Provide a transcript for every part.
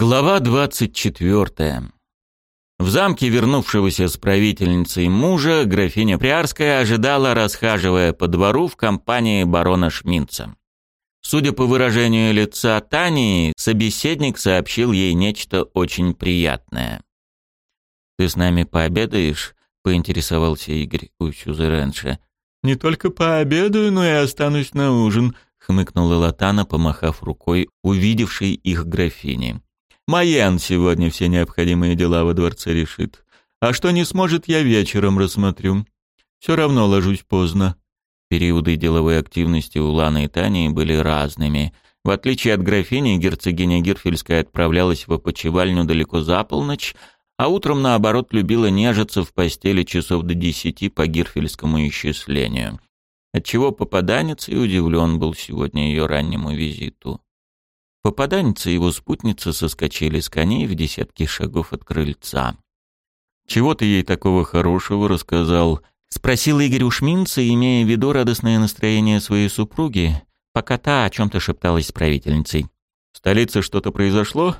Глава 24. В замке вернувшегося с правительницей мужа графиня Приарская ожидала, расхаживая по двору в компании барона Шминца. Судя по выражению лица Тани, собеседник сообщил ей нечто очень приятное. «Ты с нами пообедаешь?» — поинтересовался Игорь у Сюзеренша. «Не только пообедаю, но и останусь на ужин», — хмыкнула Латана, помахав рукой увидевшей их графини. Маян сегодня все необходимые дела во дворце решит. А что не сможет, я вечером рассмотрю. Все равно ложусь поздно». Периоды деловой активности у Ланы и Тани были разными. В отличие от графини, герцогиня Гирфельская отправлялась в опочивальню далеко за полночь, а утром, наоборот, любила нежиться в постели часов до десяти по гирфельскому исчислению. Отчего попаданец и удивлен был сегодня ее раннему визиту. Попаданец и его спутница соскочили с коней в десятки шагов от крыльца. «Чего ты ей такого хорошего рассказал?» — спросил Игорь у шминца, имея в виду радостное настроение своей супруги, пока та о чем-то шепталась с правительницей. «В столице что-то произошло?»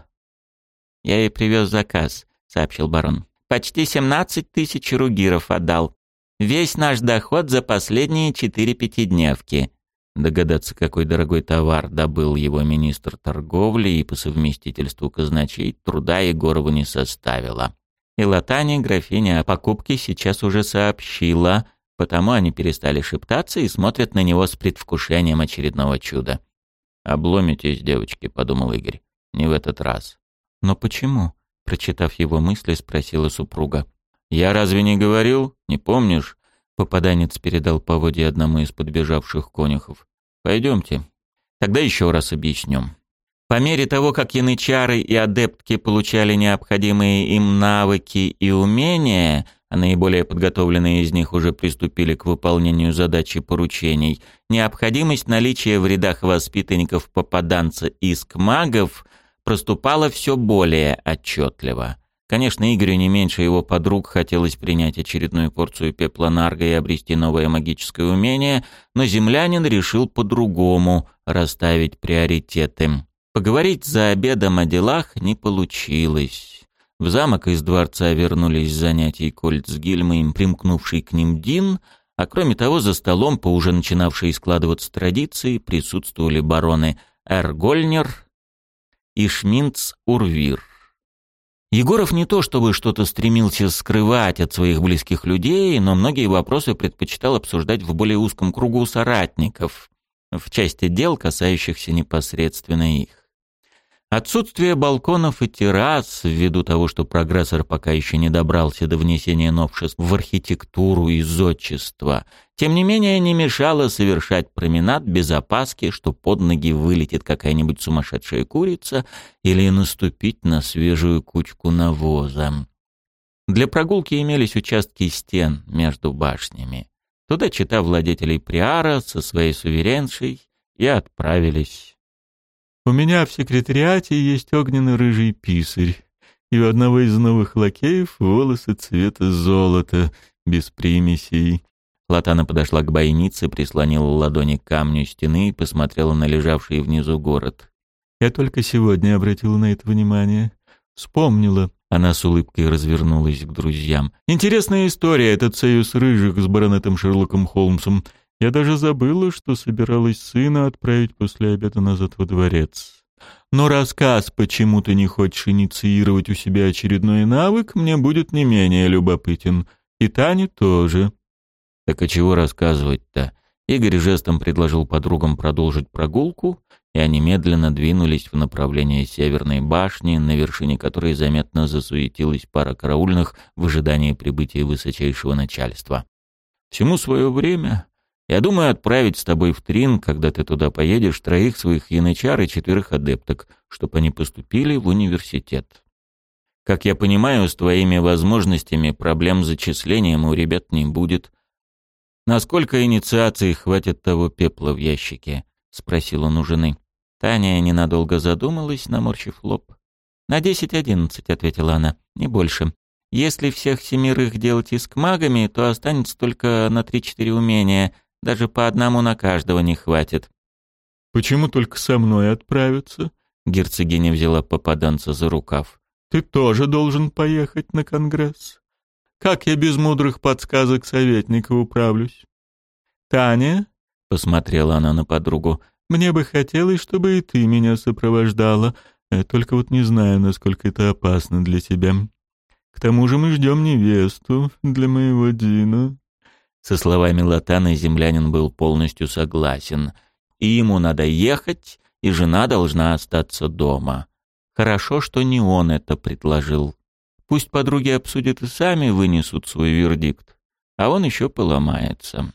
«Я ей привез заказ», — сообщил барон. «Почти семнадцать тысяч ругиров отдал. Весь наш доход за последние четыре пятидневки. Догадаться, какой дорогой товар добыл его министр торговли и по совместительству казначей, труда Егорову не составило. И Латане графиня о покупке сейчас уже сообщила, потому они перестали шептаться и смотрят на него с предвкушением очередного чуда. «Обломитесь, девочки», — подумал Игорь. «Не в этот раз». «Но почему?» — прочитав его мысли, спросила супруга. «Я разве не говорил? Не помнишь?» Попаданец передал поводья одному из подбежавших конюхов. Пойдемте. Тогда еще раз объяснем. По мере того, как янычары и адептки получали необходимые им навыки и умения, а наиболее подготовленные из них уже приступили к выполнению задач и поручений, необходимость наличия в рядах воспитанников попаданца иск магов проступала все более отчетливо – Конечно, Игорю не меньше его подруг хотелось принять очередную порцию пепла нарга и обрести новое магическое умение, но землянин решил по-другому расставить приоритеты. Поговорить за обедом о делах не получилось. В замок из дворца вернулись занятия с занятий Кольцгильмы, примкнувший к ним Дин, а кроме того за столом, по уже начинавшей складываться традиции, присутствовали бароны Эргольнер и Шминц Урвир. Егоров не то чтобы что-то стремился скрывать от своих близких людей, но многие вопросы предпочитал обсуждать в более узком кругу соратников, в части дел, касающихся непосредственно их. Отсутствие балконов и террас, ввиду того, что прогрессор пока еще не добрался до внесения новшеств в архитектуру и зодчество, тем не менее не мешало совершать променад без опаски, что под ноги вылетит какая-нибудь сумасшедшая курица или наступить на свежую кучку навоза. Для прогулки имелись участки стен между башнями. Туда чита владетелей Приара со своей сувереншей и отправились. У меня в секретариате есть огненно-рыжий писарь, и у одного из новых лакеев волосы цвета золота, без примесей. Латана подошла к бойнице, прислонила ладони к камню стены и посмотрела на лежавший внизу город. Я только сегодня обратила на это внимание. Вспомнила. Она с улыбкой развернулась к друзьям. Интересная история этот союз рыжих с баронетом Шерлоком Холмсом. Я даже забыла, что собиралась сына отправить после обеда назад во дворец. Но рассказ, почему ты не хочешь инициировать у себя очередной навык, мне будет не менее любопытен. И Тане тоже. Так а чего рассказывать-то? Игорь жестом предложил подругам продолжить прогулку, и они медленно двинулись в направлении северной башни, на вершине которой заметно засуетилась пара караульных в ожидании прибытия высочайшего начальства. Всему свое время, я думаю отправить с тобой в Трин, когда ты туда поедешь, троих своих янычар и четверых адепток, чтобы они поступили в университет. Как я понимаю, с твоими возможностями проблем с зачислением у ребят не будет. Насколько инициации хватит того пепла в ящике? Спросил он у жены. Таня ненадолго задумалась, наморщив лоб. «На десять-одиннадцать», — ответила она, — «не больше. Если всех семерых делать искмагами, то останется только на три-четыре умения, даже по одному на каждого не хватит. «Почему только со мной отправиться?» Герцогиня взяла попаданца за рукав. «Ты тоже должен поехать на Конгресс. Как я без мудрых подсказок советника управлюсь?» «Таня?» — посмотрела она на подругу. «Мне бы хотелось, чтобы и ты меня сопровождала. Я только вот не знаю, насколько это опасно для тебя. К тому же мы ждем невесту для моего Дина». Со словами Латана землянин был полностью согласен. И ему надо ехать, и жена должна остаться дома. Хорошо, что не он это предложил. Пусть подруги обсудят и сами вынесут свой вердикт, а он еще поломается.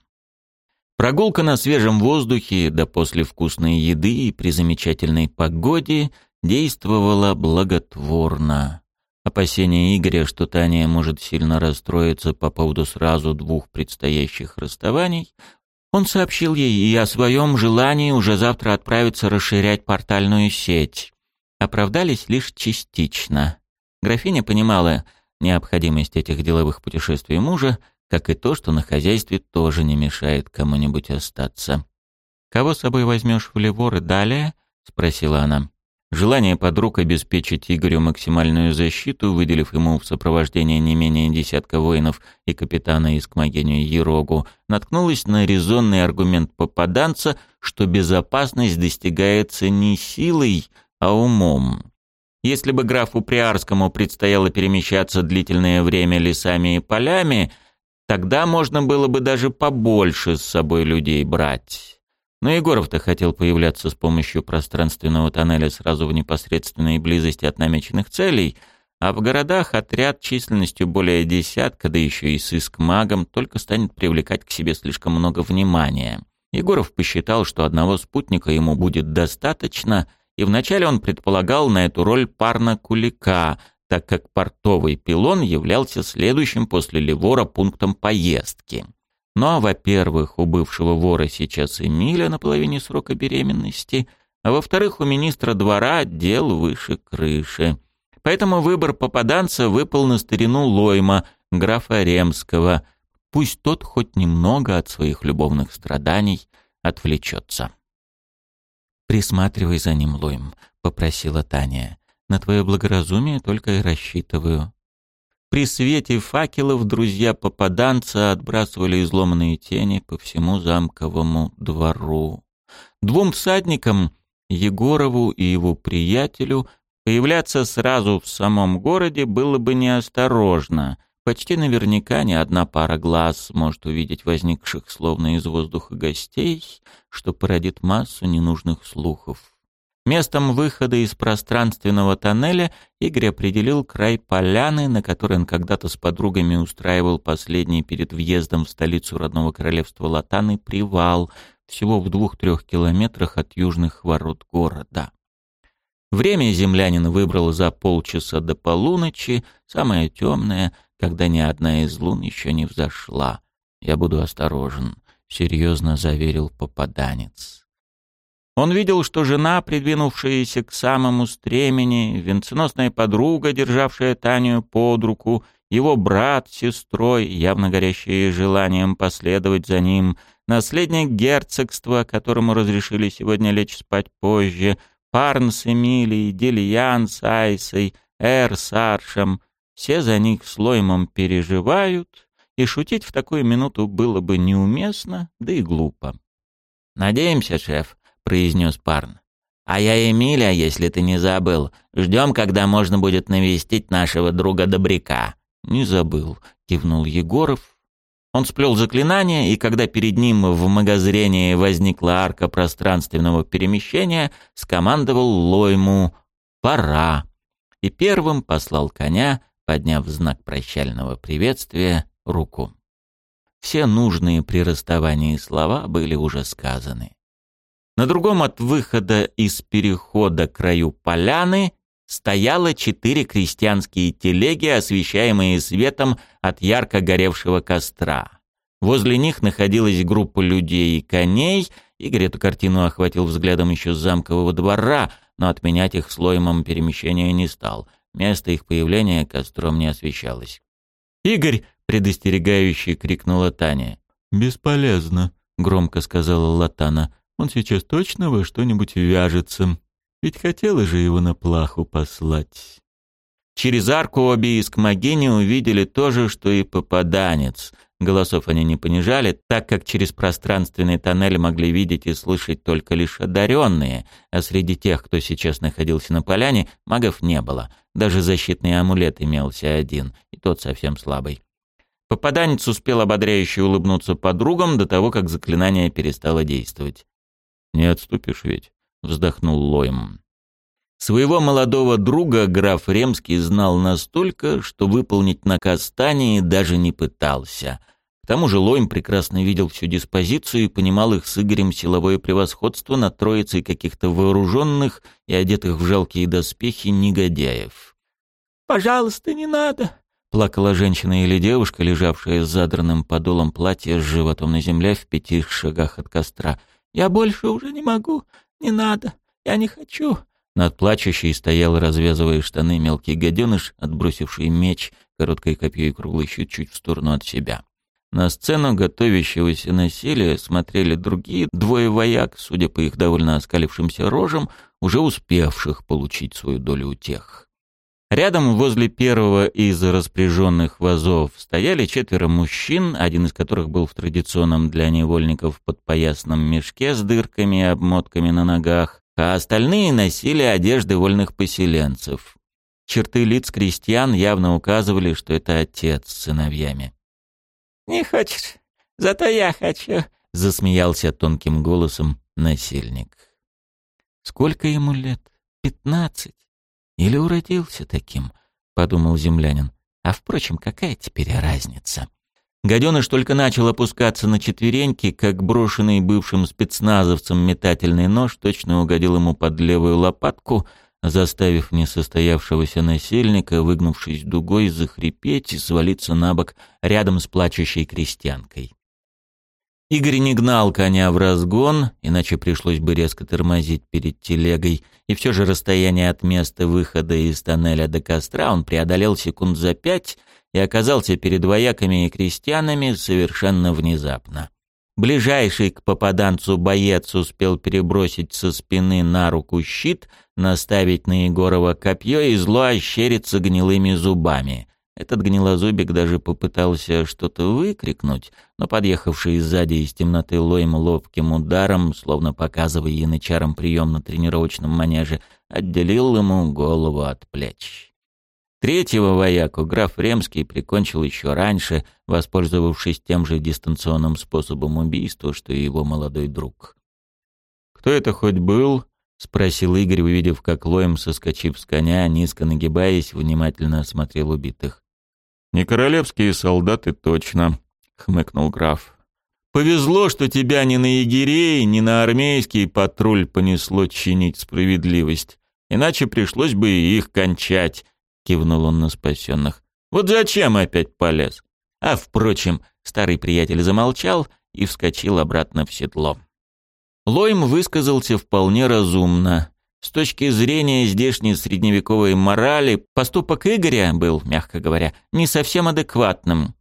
Прогулка на свежем воздухе, да после вкусной еды и при замечательной погоде действовала благотворно. Опасения Игоря, что Таня может сильно расстроиться по поводу сразу двух предстоящих расставаний, он сообщил ей и о своем желании уже завтра отправиться расширять портальную сеть. Оправдались лишь частично. Графиня понимала необходимость этих деловых путешествий мужа, как и то, что на хозяйстве тоже не мешает кому-нибудь остаться. «Кого с собой возьмешь в Ливор и далее?» — спросила она. Желание под обеспечить Игорю максимальную защиту, выделив ему в сопровождении не менее десятка воинов и капитана Искмогению Ерогу, наткнулось на резонный аргумент попаданца, что безопасность достигается не силой, а умом. Если бы графу Приарскому предстояло перемещаться длительное время лесами и полями, тогда можно было бы даже побольше с собой людей брать. Ну Но Егоров-то хотел появляться с помощью пространственного тоннеля сразу в непосредственной близости от намеченных целей, а в городах отряд численностью более десятка, да еще и с иск-магом, только станет привлекать к себе слишком много внимания. Егоров посчитал, что одного спутника ему будет достаточно, и вначале он предполагал на эту роль парна Кулика, так как портовый пилон являлся следующим после Левора пунктом поездки. Но, во-первых, у бывшего вора сейчас и на половине срока беременности, а во-вторых, у министра двора дел выше крыши. Поэтому выбор попаданца выпал на старину Лойма, графа Ремского. Пусть тот хоть немного от своих любовных страданий отвлечется. «Присматривай за ним, Лойм», — попросила Таня. «На твое благоразумие только и рассчитываю». При свете факелов друзья попаданца отбрасывали изломанные тени по всему замковому двору. Двум всадникам, Егорову и его приятелю, появляться сразу в самом городе было бы неосторожно. Почти наверняка ни одна пара глаз может увидеть возникших словно из воздуха гостей, что породит массу ненужных слухов. Местом выхода из пространственного тоннеля Игорь определил край поляны, на которой он когда-то с подругами устраивал последний перед въездом в столицу родного королевства Латаны привал, всего в двух-трех километрах от южных ворот города. Время землянин выбрал за полчаса до полуночи, самое темное, когда ни одна из лун еще не взошла. «Я буду осторожен», — серьезно заверил попаданец. Он видел, что жена, придвинувшаяся к самому стремени, венценосная подруга, державшая Таню под руку, его брат с сестрой, явно горящие желанием последовать за ним, наследник герцогства, которому разрешили сегодня лечь спать позже, Парн с Эмилией, Дильян с Айсой, Эр с Аршем, все за них с Лоймом переживают, и шутить в такую минуту было бы неуместно, да и глупо. «Надеемся, шеф», — произнес Парн. «А я Эмиля, если ты не забыл. Ждем, когда можно будет навестить нашего друга Добряка». «Не забыл», — кивнул Егоров. Он сплел заклинание, и когда перед ним в магозрении возникла арка пространственного перемещения, скомандовал Лойму «Пора!» и первым послал коня, подняв знак прощального приветствия руку. Все нужные при расставании слова были уже сказаны. На другом от выхода из перехода к краю поляны стояло четыре крестьянские телеги, освещаемые светом от ярко горевшего костра. Возле них находилась группа людей и коней, Игорь эту картину охватил взглядом еще с замкового двора, но отменять их слоемом перемещения не стал. Место их появления костром не освещалось. «Игорь!» — предостерегающе крикнула Таня. «Бесполезно», — громко сказала Латана. Он сейчас точно во что-нибудь вяжется. Ведь хотела же его на плаху послать. Через арку обе из Кмагини увидели то же, что и попаданец. Голосов они не понижали, так как через пространственный тоннель могли видеть и слышать только лишь одаренные, а среди тех, кто сейчас находился на поляне, магов не было. Даже защитный амулет имелся один, и тот совсем слабый. Попаданец успел ободряюще улыбнуться подругам до того, как заклинание перестало действовать. Не отступишь ведь, вздохнул Лойм. Своего молодого друга граф Ремский знал настолько, что выполнить наказ Тани даже не пытался. К тому же Лойм прекрасно видел всю диспозицию и понимал их с Игорем силовое превосходство над троицей каких-то вооруженных и одетых в жалкие доспехи негодяев. «Пожалуйста, не надо!» — плакала женщина или девушка, лежавшая с задранным подолом платья с животом на земле в пяти шагах от костра — я больше уже не могу, не надо, я не хочу». Над плачущей стоял, развязывая штаны, мелкий гаденыш, отбросивший меч, короткой копьей круглый чуть-чуть в сторону от себя. На сцену готовящегося насилия смотрели другие двое вояк, судя по их довольно оскалившимся рожам, уже успевших получить свою долю утех. Рядом возле первого из распряженных вазов стояли четверо мужчин, один из которых был в традиционном для невольников подпоясном мешке с дырками и обмотками на ногах, а остальные носили одежды вольных поселенцев. Черты лиц крестьян явно указывали, что это отец с сыновьями. «Не хочешь, зато я хочу», — засмеялся тонким голосом насильник. «Сколько ему лет? Пятнадцать?» Или уродился таким, подумал землянин. А впрочем, какая теперь разница? Гаденыш только начал опускаться на четвереньки, как брошенный бывшим спецназовцем метательный нож точно угодил ему под левую лопатку, заставив несостоявшегося насельника, выгнувшись дугой, захрипеть и свалиться на бок рядом с плачущей крестьянкой. Игорь не гнал коня в разгон, иначе пришлось бы резко тормозить перед телегой, и все же расстояние от места выхода из тоннеля до костра он преодолел секунд за пять и оказался перед вояками и крестьянами совершенно внезапно. Ближайший к попаданцу боец успел перебросить со спины на руку щит, наставить на Егорова копье и зло ощериться гнилыми зубами. Этот гнилозубик даже попытался что-то выкрикнуть, но подъехавший сзади из темноты Лойм ловким ударом, словно показывая янычарам прием на тренировочном манеже, отделил ему голову от плеч. Третьего вояку граф Ремский прикончил еще раньше, воспользовавшись тем же дистанционным способом убийства, что и его молодой друг. «Кто это хоть был?» — спросил Игорь, увидев, как Лоем, соскочив с коня, низко нагибаясь, внимательно осмотрел убитых. «Не королевские солдаты, точно», — хмыкнул граф. «Повезло, что тебя ни на егерей, ни на армейский патруль понесло чинить справедливость. Иначе пришлось бы и их кончать», — кивнул он на спасенных. «Вот зачем опять полез?» А, впрочем, старый приятель замолчал и вскочил обратно в седло. Лойм высказался вполне разумно. С точки зрения здешней средневековой морали, поступок Игоря был, мягко говоря, не совсем адекватным.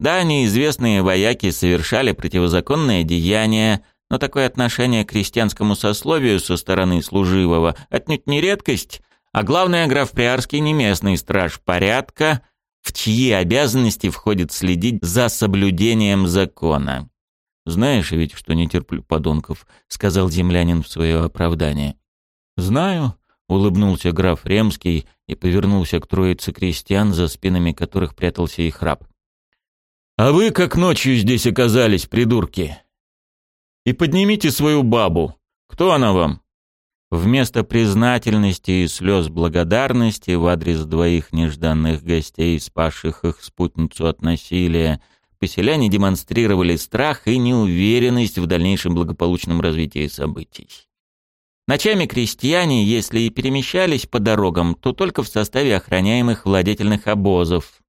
Да, неизвестные вояки совершали противозаконные деяния, но такое отношение к крестьянскому сословию со стороны служивого отнюдь не редкость, а главное, граф Приарский не местный страж порядка, в чьи обязанности входит следить за соблюдением закона. «Знаешь ведь, что не терплю подонков», — сказал землянин в свое оправдание. «Знаю», — улыбнулся граф Ремский и повернулся к троице крестьян, за спинами которых прятался их раб. «А вы как ночью здесь оказались, придурки? И поднимите свою бабу. Кто она вам?» Вместо признательности и слез благодарности в адрес двоих нежданных гостей, спасших их спутницу от насилия, поселяне демонстрировали страх и неуверенность в дальнейшем благополучном развитии событий. Ночами крестьяне, если и перемещались по дорогам, то только в составе охраняемых владетельных обозов.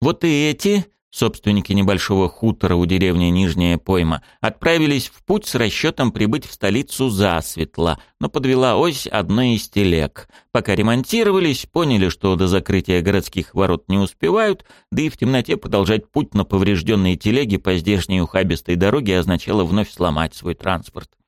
Вот и эти, собственники небольшого хутора у деревни Нижняя Пойма, отправились в путь с расчетом прибыть в столицу засветло, но подвела ось одной из телег. Пока ремонтировались, поняли, что до закрытия городских ворот не успевают, да и в темноте продолжать путь на поврежденные телеги по здешней ухабистой дороге означало вновь сломать свой транспорт.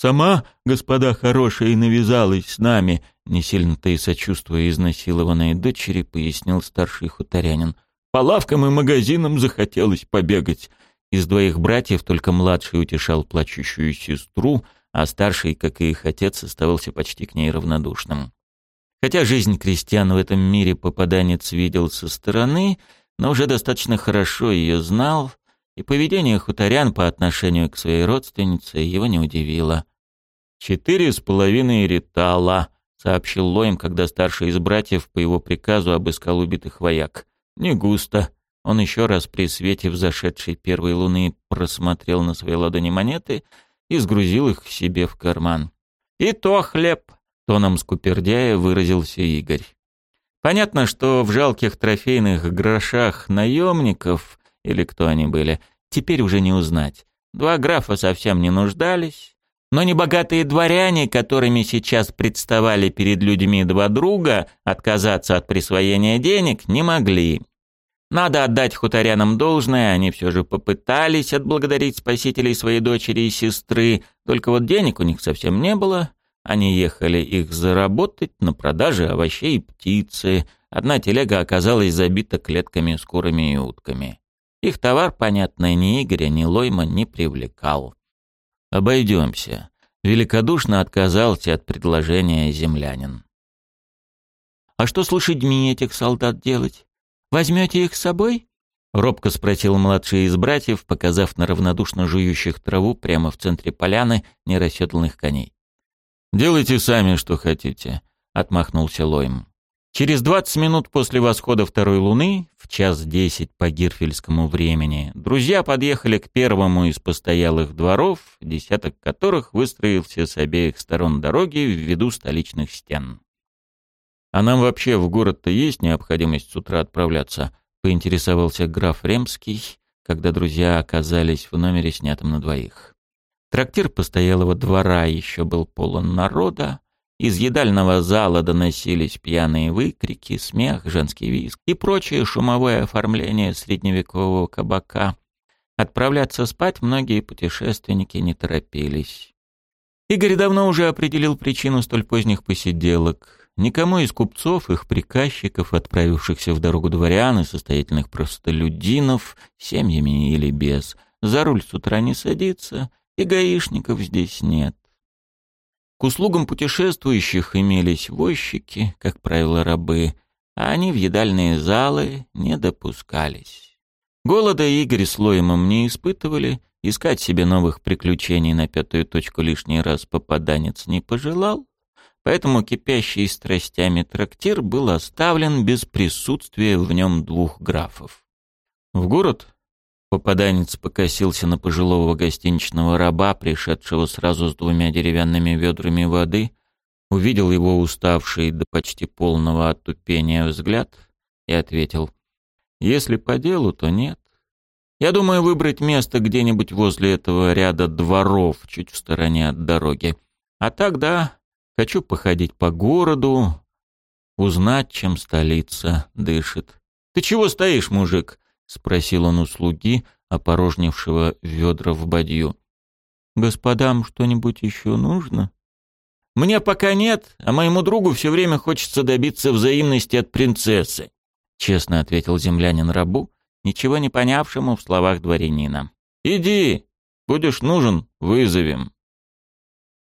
Сама господа хорошая и навязалась с нами, не сильно-то и сочувствуя изнасилованной дочери, пояснил старший хуторянин. По лавкам и магазинам захотелось побегать. Из двоих братьев только младший утешал плачущую сестру, а старший, как и их отец, оставался почти к ней равнодушным. Хотя жизнь крестьян в этом мире попаданец видел со стороны, но уже достаточно хорошо ее знал, и поведение хуторян по отношению к своей родственнице его не удивило. «Четыре с половиной ритала», — сообщил Лоем, когда старший из братьев по его приказу обыскал убитых вояк. «Не густо». Он еще раз при свете взошедшей первой луны просмотрел на своей ладони монеты и сгрузил их себе в карман. «И то хлеб», — тоном скупердяя выразился Игорь. Понятно, что в жалких трофейных грошах наемников, или кто они были, теперь уже не узнать. Два графа совсем не нуждались, но небогатые дворяне, которыми сейчас представали перед людьми два друга, отказаться от присвоения денег не могли. Надо отдать хуторянам должное, они все же попытались отблагодарить спасителей своей дочери и сестры, только вот денег у них совсем не было. Они ехали их заработать на продаже овощей и птицы. Одна телега оказалась забита клетками с курами и утками. Их товар, понятно, ни Игоря, ни Лойма не привлекал. «Обойдемся», — великодушно отказался от предложения землянин. «А что с лошадьми этих солдат делать? Возьмете их с собой?» — робко спросил младший из братьев, показав на равнодушно жующих траву прямо в центре поляны нерассетленных коней. «Делайте сами, что хотите», — отмахнулся Лойм. Через 20 минут после восхода второй Луны, в час 10 по гирфельскому времени, друзья подъехали к первому из постоялых дворов, десяток которых выстроился с обеих сторон дороги в виду столичных стен. «А нам вообще в город-то есть необходимость с утра отправляться?» — поинтересовался граф Ремский, когда друзья оказались в номере, снятом на двоих. Трактир постоялого двора еще был полон народа, из едального зала доносились пьяные выкрики, смех, женский визг и прочее шумовое оформление средневекового кабака. Отправляться спать многие путешественники не торопились. Игорь давно уже определил причину столь поздних посиделок. Никому из купцов, их приказчиков, отправившихся в дорогу дворян и состоятельных простолюдинов, семьями или без, за руль с утра не садится, и гаишников здесь нет. К услугам путешествующих имелись возчики, как правило, рабы, а они в едальные залы не допускались. Голода Игорь с Лоемом не испытывали, искать себе новых приключений на пятую точку лишний раз попаданец не пожелал, поэтому кипящий страстями трактир был оставлен без присутствия в нем двух графов. В город Попаданец покосился на пожилого гостиничного раба, пришедшего сразу с двумя деревянными ведрами воды, увидел его уставший до почти полного отупения взгляд и ответил, «Если по делу, то нет. Я думаю выбрать место где-нибудь возле этого ряда дворов, чуть в стороне от дороги. А так да, хочу походить по городу, узнать, чем столица дышит. Ты чего стоишь, мужик?» — спросил он у слуги, опорожнившего ведра в бадью. «Господам что-нибудь еще нужно?» «Мне пока нет, а моему другу все время хочется добиться взаимности от принцессы», — честно ответил землянин рабу, ничего не понявшему в словах дворянина. «Иди, будешь нужен, вызовем».